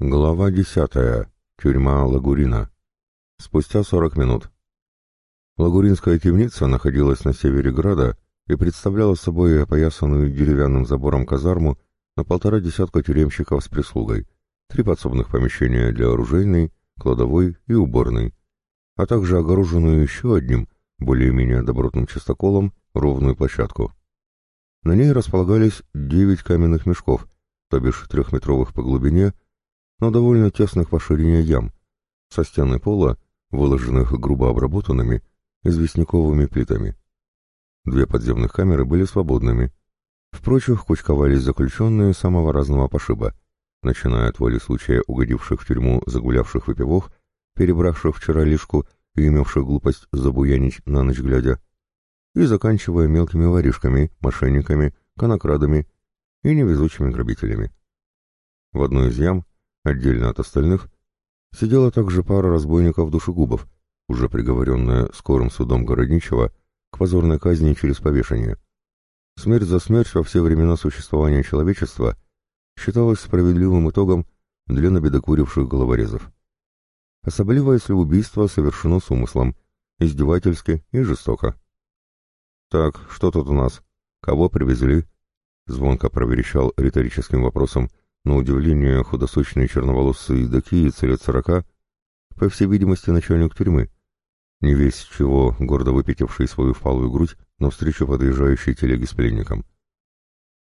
Глава десятая. Тюрьма Лагурина. Спустя сорок минут. Лагуринская темница находилась на севере града и представляла собой опоясанную деревянным забором казарму на полтора десятка тюремщиков с прислугой, три подсобных помещения для оружейной, кладовой и уборной, а также огороженную еще одним, более-менее добротным чистоколом, ровную площадку. На ней располагались девять каменных мешков, то бишь трехметровых по глубине, но довольно тесных по ширине ям, со стены пола, выложенных грубо обработанными, известняковыми плитами. Две подземных камеры были свободными. В прочих кучковались заключенные самого разного пошиба, начиная от воли случая угодивших в тюрьму загулявших выпивох, перебравших вчера лишку и имевших глупость забуянить на ночь глядя, и заканчивая мелкими воришками, мошенниками, конокрадами и невезучими грабителями. В одной из ям Отдельно от остальных сидела также пара разбойников-душегубов, уже приговоренная скорым судом Городничего к позорной казни через повешение. Смерть за смерть во все времена существования человечества считалась справедливым итогом для набедокуривших головорезов. Особливо, если убийство совершено с умыслом, издевательски и жестоко. «Так, что тут у нас? Кого привезли?» Звонко проверещал риторическим вопросом на удивление, худосочный черноволосый докиец лет сорока, по всей видимости, начальник тюрьмы, не весь чего, гордо выпятивший свою впалую грудь навстречу подъезжающей телеге с пленником.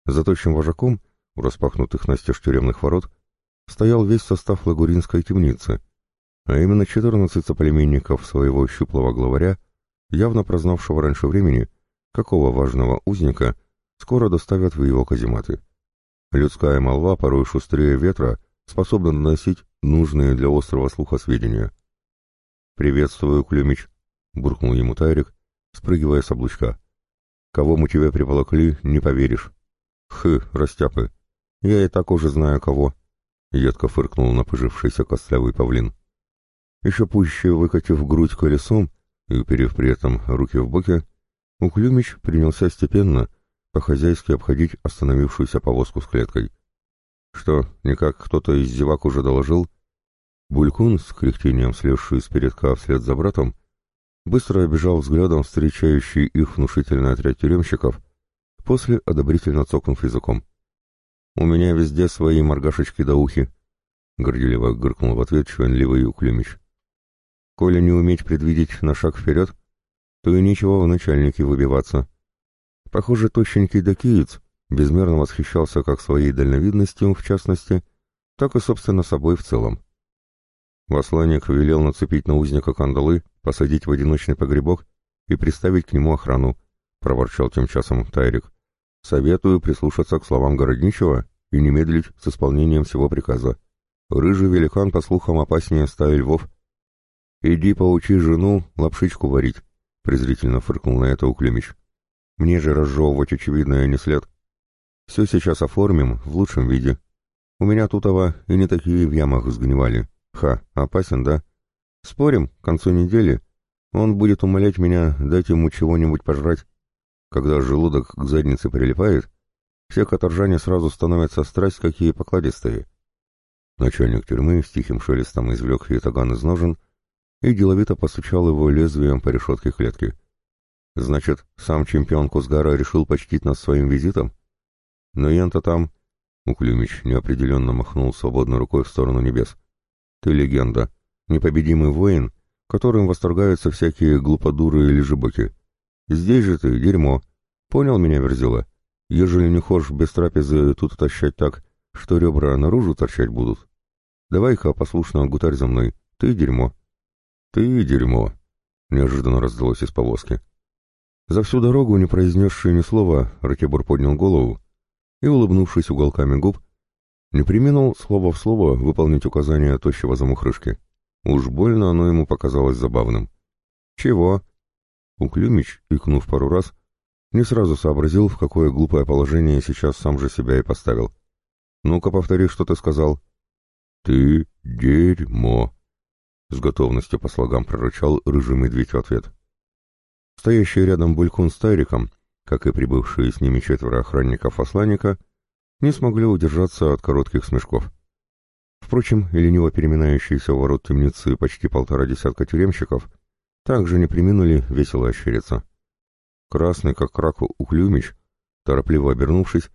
За тощим вожаком, у распахнутых настежь тюремных ворот, стоял весь состав лагуринской темницы, а именно четырнадцать соплеменников своего щуплого главаря, явно прознавшего раньше времени, какого важного узника скоро доставят в его казематы. Людская молва, порой шустрее ветра, способна наносить нужные для острого слуха сведения. «Приветствую, Клюмич», — буркнул ему Тайрик, спрыгивая с облучка. «Кого мы тебя приволокли, не поверишь». «Хы, растяпы, я и так уже знаю кого», — едко фыркнул напыжившийся костлявый павлин. Еще пуще выкатив грудь колесом и уперев при этом руки в боки, Уклюмич принялся степенно, — по-хозяйски обходить остановившуюся повозку с клеткой. Что, никак кто-то из зевак уже доложил? Булькун, с кряхтением слезший с передка вслед за братом, быстро обежал взглядом встречающий их внушительный отряд тюремщиков, после одобрительно цокнув языком. «У меня везде свои моргашечки да ухи», — горделиво гыркнул в ответ чванливый Уклюмич. «Коли не уметь предвидеть на шаг вперед, то и ничего в начальнике выбиваться. Похоже, тощенький докиец безмерно восхищался как своей дальновидностью, в частности, так и, собственно, собой в целом. Восланник велел нацепить на узника кандалы, посадить в одиночный погребок и приставить к нему охрану, — проворчал тем часом Тайрик. «Советую прислушаться к словам Городничего и не медлить с исполнением всего приказа. Рыжий великан, по слухам, опаснее стаи львов. Иди поучи жену лапшичку варить», — презрительно фыркнул на это Уклемич. Мне же разжевывать очевидное не след. Все сейчас оформим в лучшем виде. У меня тутова и не такие в ямах сгнивали. Ха, опасен, да? Спорим, к концу недели он будет умолять меня дать ему чего-нибудь пожрать. Когда желудок к заднице прилипает, все каторжане сразу становятся страсть какие покладистые. Начальник тюрьмы с тихим шелестом извлек ятаган из ножен и деловито постучал его лезвием по решетке клетки. Значит, сам чемпион Кузгара решил почтить нас своим визитом? Но ян-то там... Уклюмич неопределенно махнул свободной рукой в сторону небес. Ты легенда, непобедимый воин, которым восторгаются всякие глуподуры или жибоки. Здесь же ты дерьмо. Понял меня, Верзила? Ежели не хочешь без трапезы тут тащать так, что ребра наружу торчать будут. Давай-ка послушно гутарь за мной. Ты дерьмо. Ты дерьмо. Неожиданно раздалось из повозки. За всю дорогу, не произнесший ни слова, Ратибор поднял голову и, улыбнувшись уголками губ, не применил слово в слово выполнить указание тощего замухрышки. Уж больно оно ему показалось забавным. «Чего?» Уклюмич, икнув пару раз, не сразу сообразил, в какое глупое положение сейчас сам же себя и поставил. «Ну-ка, повтори, что ты сказал». «Ты дерьмо», — с готовностью по слогам прорычал рыжий медведь в ответ. Стоящий рядом Булькун с Тайриком, как и прибывшие с ними четверо охранников осланника, не смогли удержаться от коротких смешков. Впрочем, лениво переминающиеся у ворот темницы почти полтора десятка тюремщиков также не приминули весело ощериться. Красный, как рак Уклюмич, торопливо обернувшись,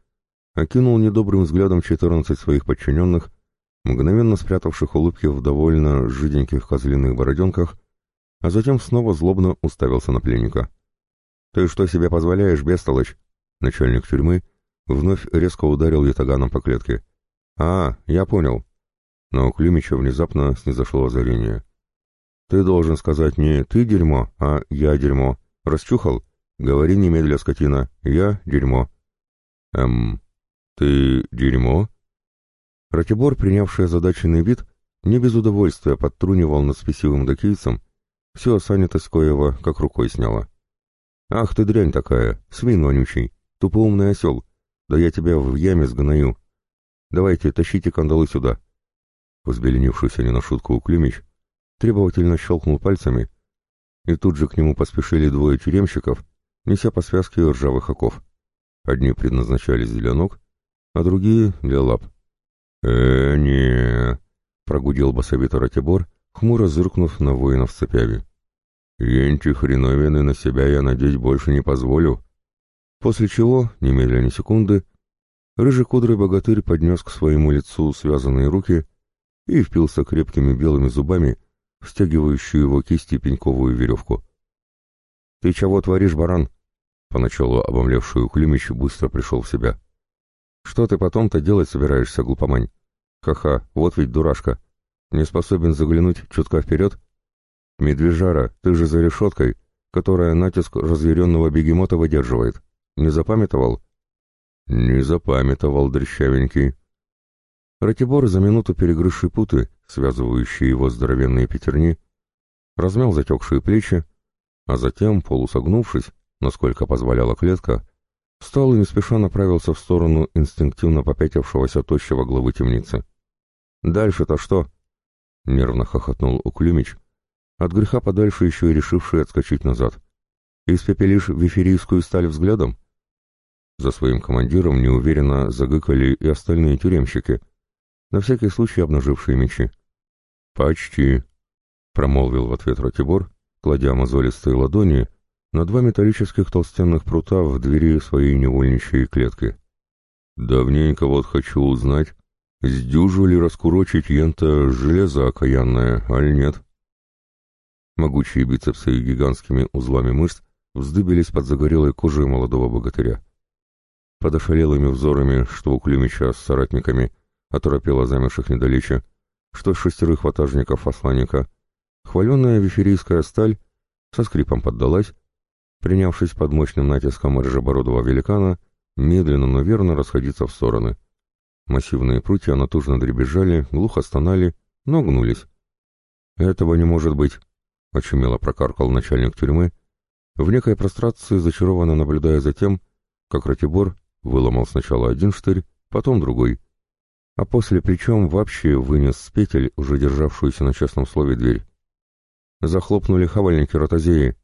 окинул недобрым взглядом четырнадцать своих подчиненных, мгновенно спрятавших улыбки в довольно жиденьких козлиных бороденках, а затем снова злобно уставился на пленника. «Ты что себе позволяешь, бестолочь?» Начальник тюрьмы вновь резко ударил ятаганом по клетке. «А, я понял». Но у Клюмича внезапно снизошло озарение. «Ты должен сказать не «ты дерьмо», а «я дерьмо». Расчухал? Говори немедля, скотина. Я дерьмо. Эм, ты дерьмо? Ратибор, принявший озадаченный вид, не без удовольствия подтрунивал над спесивым докийцем, всю осанятость коего как рукой сняла. «Ах ты дрянь такая, свин вонючий, тупоумный осел, да я тебя в яме сгною. Давайте, тащите кандалы сюда». Взбеленившийся не на шутку Уклюмич требовательно щелкнул пальцами, и тут же к нему поспешили двое тюремщиков, неся по связке ржавых оков. Одни предназначались для ног, а другие — для лап. э не прогудел басовито Ратибор, хмуро зыркнув на воинов цепями. «Енти хреновины на себя я надеть больше не позволю». После чего, немедленно секунды, рыжий кудрый богатырь поднес к своему лицу связанные руки и впился крепкими белыми зубами стягивающую его кисти пеньковую веревку. «Ты чего творишь, баран?» Поначалу обомлевшую Климич быстро пришел в себя. «Что ты потом-то делать собираешься, глупомань? Ха-ха, вот ведь дурашка. Не способен заглянуть чутка вперед? Медвежара, ты же за решеткой, которая натиск разъяренного бегемота выдерживает. Не запамятовал?» «Не запамятовал, дрещавенький». Ратибор, за минуту перегрызший путы, связывающие его здоровенные пятерни, размял затекшие плечи, а затем, полусогнувшись, насколько позволяла клетка, встал и не спеша направился в сторону инстинктивно попятившегося тощего главы темницы. «Дальше-то что?» — нервно хохотнул Уклюмич, от греха подальше еще и решивший отскочить назад. «Испепелишь виферийскую сталь взглядом?» За своим командиром неуверенно загыкали и остальные тюремщики, на всякий случай обнажившие мечи. «Почти», — промолвил в ответ Ратибор, кладя мозолистые ладони на два металлических толстенных прута в двери своей невольничьей клетки. «Давненько вот хочу узнать, сдюжу ли раскурочить ента железо окаянное, аль нет?» Могучие бицепсы и гигантскими узлами мышц вздыбились под загорелой кожей молодого богатыря. Под ошалелыми взорами, что у Климича с соратниками, оторопело замерших недалече, что шестерых ватажников осланника, хваленная виферийская сталь со скрипом поддалась, принявшись под мощным натиском рыжебородого великана, медленно, но верно расходиться в стороны. Массивные прутья натужно дребезжали, глухо стонали, но гнулись. «Этого не может быть», — очумело прокаркал начальник тюрьмы, в некой прострации зачарованно наблюдая за тем, как Ратибор выломал сначала один штырь, потом другой, а после плечом вообще вынес с петель уже державшуюся на честном слове дверь. Захлопнули хавальники ротозеи,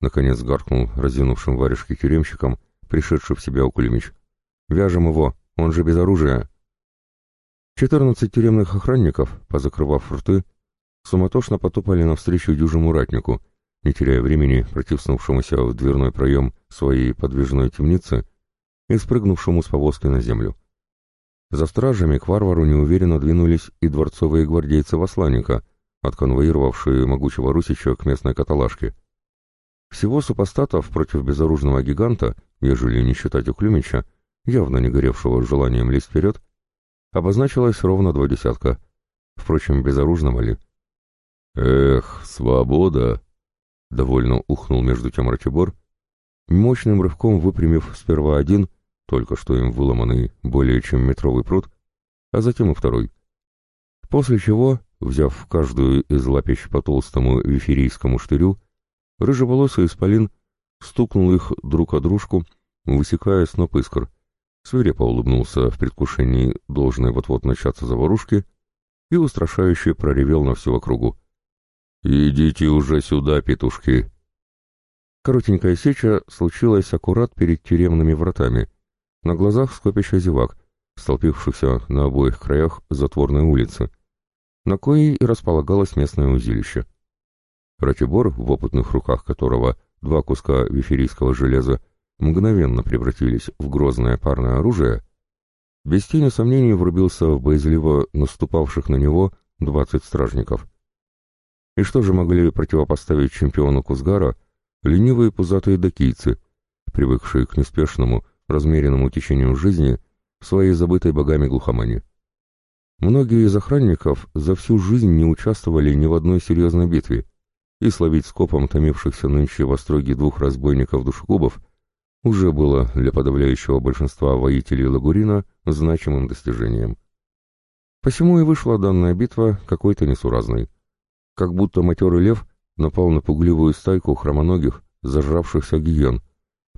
наконец гаркнул разинувшим варежки тюремщиком, пришедший в себя Укулемич. «Вяжем его, он же без оружия!» Четырнадцать тюремных охранников, позакрывав рты, суматошно потопали навстречу дюжему ратнику, не теряя времени протиснувшемуся в дверной проем своей подвижной темницы и спрыгнувшему с повозки на землю. За стражами к варвару неуверенно двинулись и дворцовые гвардейцы Васланика, отконвоировавшие могучего Русича к местной каталажке. Всего супостатов против безоружного гиганта, ежели не считать Уклюмича, явно не горевшего желанием лезть вперед, обозначилось ровно два десятка. Впрочем, безоружного ли? «Эх, свобода!» — довольно ухнул между тем Ратибор, мощным рывком выпрямив сперва один — только что им выломанный более чем метровый пруд, а затем и второй. После чего, взяв каждую из лапищ по толстому виферийскому штырю, рыжеволосый исполин стукнул их друг о дружку, высекая сноп искр, свирепо улыбнулся в предвкушении должной вот-вот начаться заварушки и устрашающе проревел на всю округу. «Идите уже сюда, петушки!» Коротенькая сеча случилась аккурат перед тюремными вратами, на глазах скопища зевак, столпившихся на обоих краях затворной улицы, на коей и располагалось местное узилище. Ратибор, в опытных руках которого два куска виферийского железа мгновенно превратились в грозное парное оружие, без тени сомнений врубился в боязливо наступавших на него двадцать стражников. И что же могли противопоставить чемпиону Кузгара ленивые пузатые докийцы, привыкшие к неспешному, размеренному течению жизни в своей забытой богами глухомане? Многие из охранников за всю жизнь не участвовали ни в одной серьезной битве, и словить скопом томившихся нынче в остроге двух разбойников-душегубов уже было для подавляющего большинства воителей Лагурина значимым достижением. Посему и вышла данная битва какой-то несуразной. Как будто матерый лев напал на пугливую стайку хромоногих, зажравшихся гиен,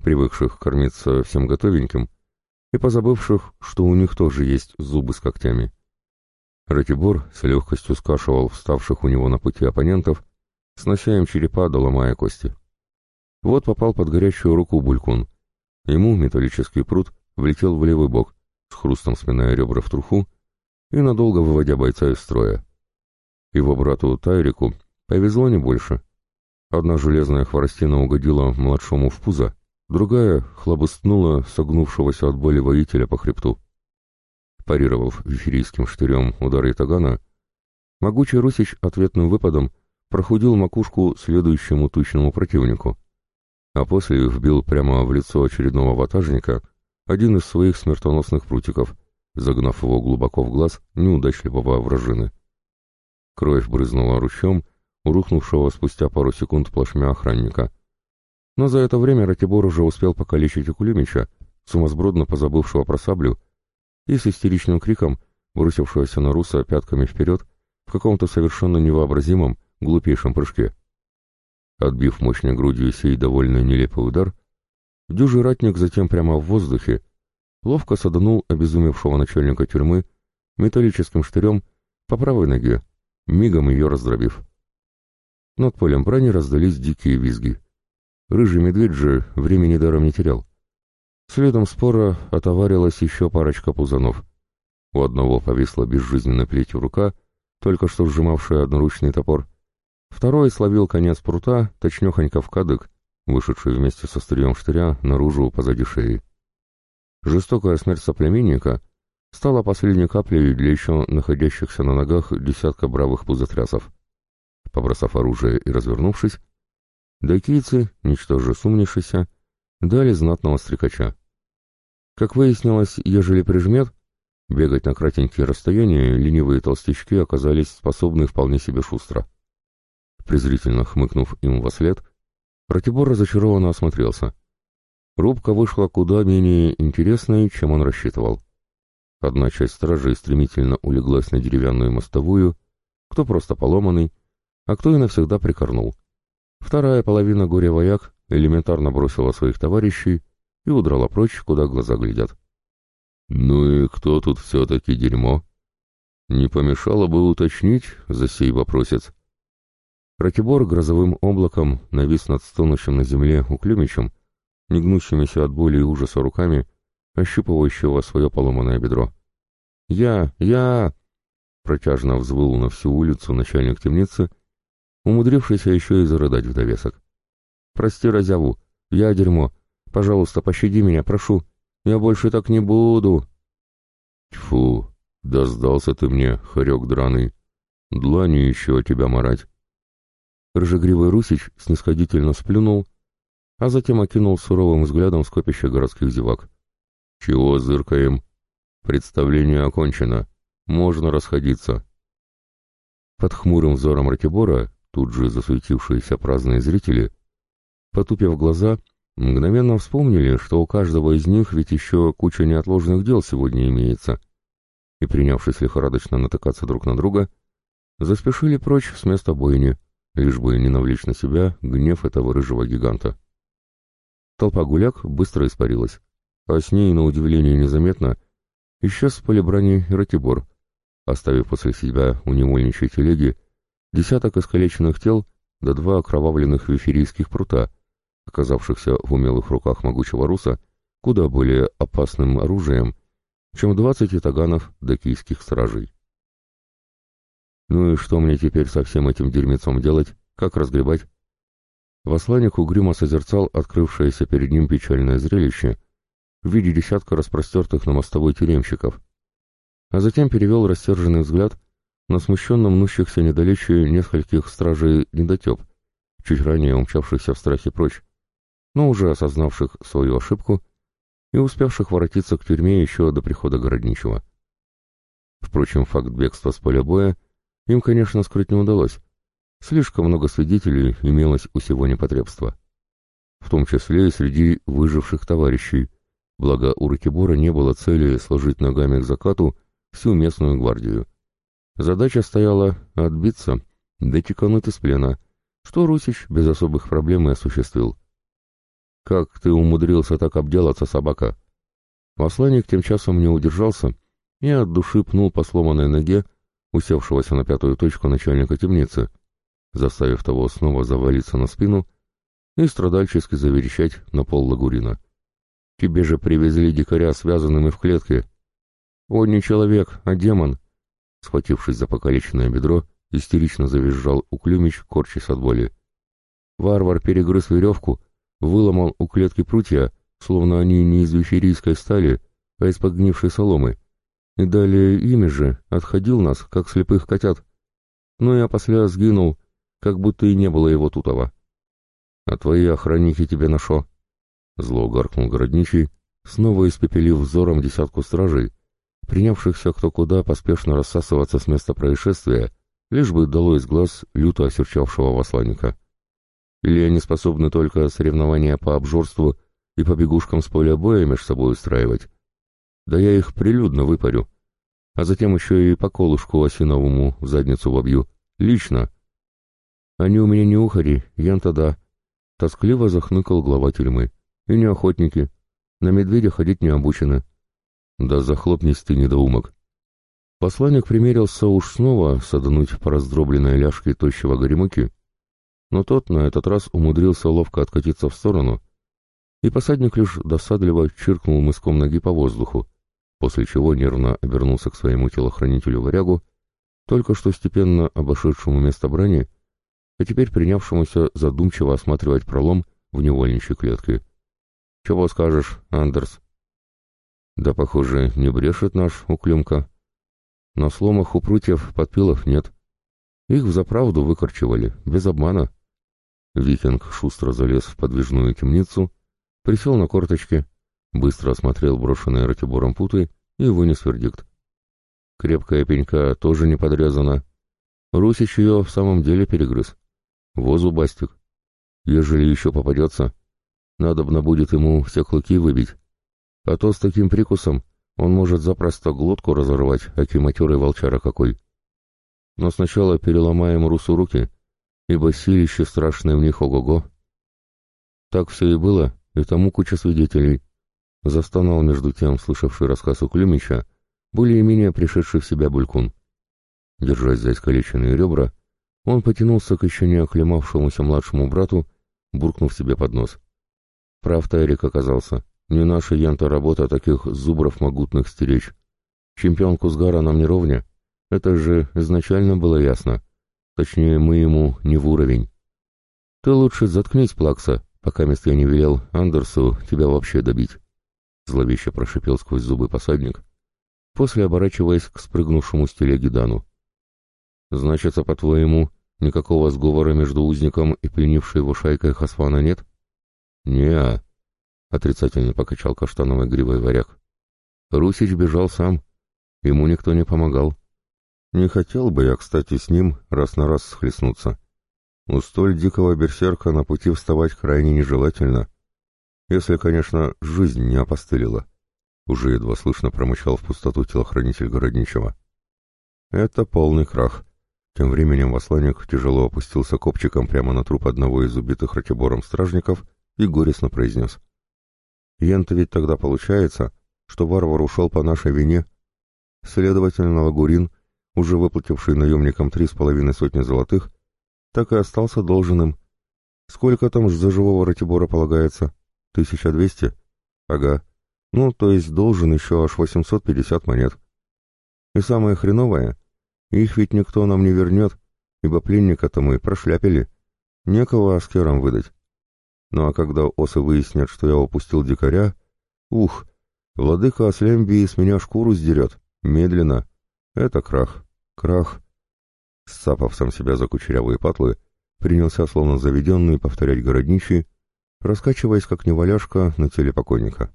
привыкших кормиться всем готовеньким, и позабывших, что у них тоже есть зубы с когтями. Ратибор с легкостью скашивал вставших у него на пути оппонентов, снося им черепа, доломая кости. Вот попал под горячую руку Булькун. Ему металлический пруд влетел в левый бок, с хрустом сминая ребра в труху и надолго выводя бойца из строя. Его брату Тайрику повезло не больше. Одна железная хворостина угодила младшему в пузо, другая хлобыстнула согнувшегося от боли воителя по хребту. Парировав виферийским штырем удары Тагана, могучий Русич ответным выпадом прохудил макушку следующему тучному противнику, а после вбил прямо в лицо очередного ватажника один из своих смертоносных прутиков, загнав его глубоко в глаз неудачливого вражины. Кровь брызнула ручьем, рухнувшего спустя пару секунд плашмя охранника. Но за это время Ратибор уже успел покалечить Акулемича, сумасбродно позабывшего про саблю, и с истеричным криком, бросившегося на Руса пятками вперед, в каком-то совершенно невообразимом, глупейшем прыжке. Отбив мощной грудью сей довольно нелепый удар, дюжий ратник затем прямо в воздухе ловко саданул обезумевшего начальника тюрьмы металлическим штырем по правой ноге, мигом ее раздробив. Над полем брани раздались дикие визги. Рыжий медведь же времени даром не терял. Следом спора отоварилась еще парочка пузанов. У одного повисла безжизненной плетью рука, только что сжимавшая одноручный топор. Второй словил конец прута, точнехонько в кадык, вышедший вместе со стрием штыря наружу позади шеи. Жестокая смерть соплеменника стала последней каплей для еще находящихся на ногах десятка бравых пузотрясов. Побросав оружие и развернувшись, докийцы, ничтоже сумнившися, дали знатного стрекача. Как выяснилось, ежели прижмет, бегать на кратенькие расстояния ленивые толстячки оказались способны вполне себе шустро. Презрительно хмыкнув им во след, Ратибор разочарованно осмотрелся. Рубка вышла куда менее интересной, чем он рассчитывал. Одна часть стражей стремительно улеглась на деревянную мостовую, кто просто поломанный, а кто и навсегда прикорнул. Вторая половина горя-вояк элементарно бросила своих товарищей и удрала прочь, куда глаза глядят. «Ну и кто тут все-таки дерьмо?» «Не помешало бы уточнить за сей вопросец». Ратибор грозовым облаком навис над стонущим на земле уклюмичем, негнущимися от боли и ужаса руками, ощупывающего свое поломанное бедро. «Я! Я!» Протяжно взвыл на всю улицу начальник темницы, умудрившийся еще и зарыдать в довесок. «Прости, разяву, я дерьмо. Пожалуйста, пощади меня, прошу. Я больше так не буду». «Тьфу, да сдался ты мне, хорек драный. Длани еще тебя марать». Рыжегривый Русич снисходительно сплюнул, а затем окинул суровым взглядом скопище городских зевак. «Чего зыркаем? Представление окончено. Можно расходиться». Под хмурым взором Ратибора, тут же засуетившиеся праздные зрители, потупив глаза, мгновенно вспомнили, что у каждого из них ведь еще куча неотложных дел сегодня имеется, и, принявшись лихорадочно натыкаться друг на друга, заспешили прочь с места бойни, лишь бы не навлечь на себя гнев этого рыжего гиганта. Толпа гуляк быстро испарилась, а с ней, на удивление незаметно, исчез с поля брани Ратибор, оставив после себя у невольничьей телеги десяток искалеченных тел да два окровавленных виферийских прута, оказавшихся в умелых руках могучего руса куда более опасным оружием, чем двадцать итаганов докийских стражей. Ну и что мне теперь со всем этим дерьмецом делать? Как разгребать? Восланник угрюмо созерцал открывшееся перед ним печальное зрелище в виде десятка распростертых на мостовой тюремщиков, а затем перевел рассерженный взгляд на смущенно мнущихся недалече нескольких стражей недотеп, чуть ранее умчавшихся в страхе прочь, но уже осознавших свою ошибку и успевших воротиться к тюрьме еще до прихода городничего. Впрочем, факт бегства с поля боя им, конечно, скрыть не удалось. Слишком много свидетелей имелось у сего непотребства. В том числе и среди выживших товарищей, благо у Ракибора не было цели сложить ногами к закату всю местную гвардию. Задача стояла отбиться, да текануть из плена, что Русич без особых проблем и осуществил. «Как ты умудрился так обделаться, собака?» Посланник тем часом не удержался и от души пнул по сломанной ноге усевшегося на пятую точку начальника темницы, заставив того снова завалиться на спину и страдальчески заверещать на пол лагурина. «Тебе же привезли дикаря, связанным и в клетке». «Он не человек, а демон», схватившись за покалеченное бедро, истерично завизжал Уклюмич, корчась от боли. Варвар перегрыз веревку, выломал у клетки прутья, словно они не из вещерийской стали, а из подгнившей соломы, и далее ими же отходил нас, как слепых котят. Но я после сгинул, как будто и не было его тутова. А твои охранники тебе нашо. Зло гаркнул городничий, снова испепелив взором десятку стражей, принявшихся кто куда поспешно рассасываться с места происшествия, лишь бы дало из глаз люто осерчавшего восланника. Или они способны только соревнования по обжорству и по бегушкам с поля боя между собой устраивать? Да я их прилюдно выпарю, а затем еще и по колышку осиновому в задницу вобью. Лично. Они у меня не ухари, ян-то да. Тоскливо захныкал глава тюрьмы. И не охотники. На медведя ходить не обучены. Да захлопнись ты, недоумок. Посланник примерился уж снова садануть по раздробленной ляжке тощего горемыки, но тот на этот раз умудрился ловко откатиться в сторону, и посадник лишь досадливо чиркнул мыском ноги по воздуху, после чего нервно обернулся к своему телохранителю-варягу, только что степенно обошедшему место брани, а теперь принявшемуся задумчиво осматривать пролом в невольничьей клетке. «Чего скажешь, Андерс?» «Да, похоже, не брешет наш уклюмка. На сломах у прутьев подпилов нет. Их взаправду выкорчевали, без обмана». Викинг шустро залез в подвижную темницу, присел на корточки, быстро осмотрел брошенные Ратибором путы и вынес вердикт. Крепкая пенька тоже не подрезана. Русич ее в самом деле перегрыз. Возу бастик. Ежели еще попадется, надобно будет ему все клыки выбить. А то с таким прикусом он может запросто глотку разорвать, аки матерый волчара какой. Но сначала переломаем Русу руки, ибо силище страшное в них ого-го. Так все и было, и тому куча свидетелей. Застонал между тем, слышавший рассказ у Клюмича, более-менее пришедший в себя Булькун. Держась за искалеченные ребра, он потянулся к еще не оклемавшемуся младшему брату, буркнув себе под нос. Прав Тайрик оказался. Не наша янта работа таких зубров могутных стеречь. Чемпион Кузгара нам не ровня. Это же изначально было ясно. Точнее, мы ему не в уровень. Ты лучше заткнись, Плакса, пока мест я не велел Андерсу тебя вообще добить. Зловеще прошипел сквозь зубы посадник, после оборачиваясь к спрыгнувшему с телеги Дану. «Значится, по-твоему, никакого сговора между узником и пленившей его шайкой Хасвана нет?» «Не-а», отрицательно покачал каштановой гривой варяг. «Русич бежал сам, ему никто не помогал. Не хотел бы я, кстати, с ним раз на раз схлестнуться. У столь дикого берсерка на пути вставать крайне нежелательно, если, конечно, жизнь не опостылила. Уже едва слышно промычал в пустоту телохранитель Городничего. Это полный крах. Тем временем Васланик тяжело опустился копчиком прямо на труп одного из убитых Ратибором стражников и горестно произнес. Ян-то ведь тогда получается, что варвар ушел по нашей вине. Следовательно, Лагурин, уже выплативший наемникам три с половиной сотни золотых, так и остался должным. Сколько там за живого Ратибора полагается? Тысяча двести? Ага. Ну, то есть должен еще аж восемьсот пятьдесят монет. И самое хреновое, Их ведь никто нам не вернет, ибо пленника-то мы прошляпили. Некого аскерам выдать. Ну а когда осы выяснят, что я упустил дикаря, ух, владыка Аслембии с меня шкуру сдерет, медленно. Это крах, крах. Сцапав сам себя за кучерявые патлы, принялся словно заведенный повторять городничий, раскачиваясь как неваляшка на теле покойника.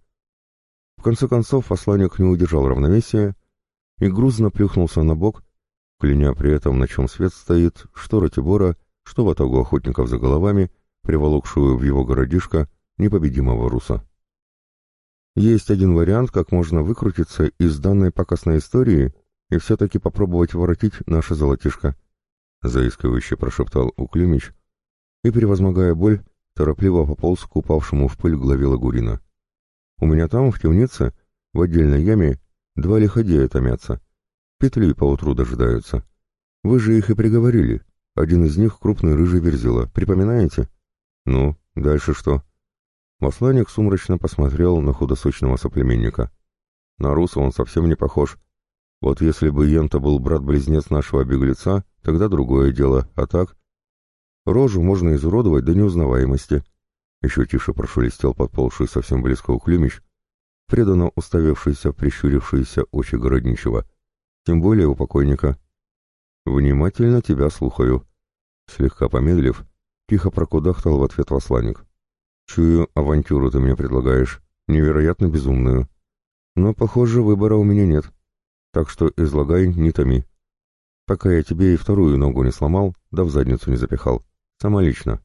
В конце концов посланник не удержал равновесия и грузно плюхнулся на бок, кляня при этом, на чем свет стоит, что Ратибора, что в атагу охотников за головами, приволокшую в его городишко непобедимого руса. Есть один вариант, как можно выкрутиться из данной пакостной истории и все-таки попробовать воротить наше золотишко, — заискивающе прошептал Уклимич и, превозмогая боль, торопливо пополз к упавшему в пыль главе Лагурина. «У меня там, в темнице, в отдельной яме, два лиходея томятся. Петли поутру дожидаются. Вы же их и приговорили. Один из них — крупный рыжий верзила. Припоминаете?» «Ну, дальше что?» Масланик сумрачно посмотрел на худосочного соплеменника. На Руса он совсем не похож. Вот если бы Йента был брат-близнец нашего беглеца, тогда другое дело, а так... Рожу можно изуродовать до неузнаваемости. Еще тише прошелестел подползший совсем близко уклюмич, преданно уставившийся в прищурившиеся очи городничего. Тем более у покойника. «Внимательно тебя слухаю». Слегка помедлив, тихо прокудахтал в ответ посланник. «Чую, авантюру ты мне предлагаешь, невероятно безумную. Но, похоже, выбора у меня нет. Так что излагай, не томи. Пока я тебе и вторую ногу не сломал, да в задницу не запихал. Сама лично.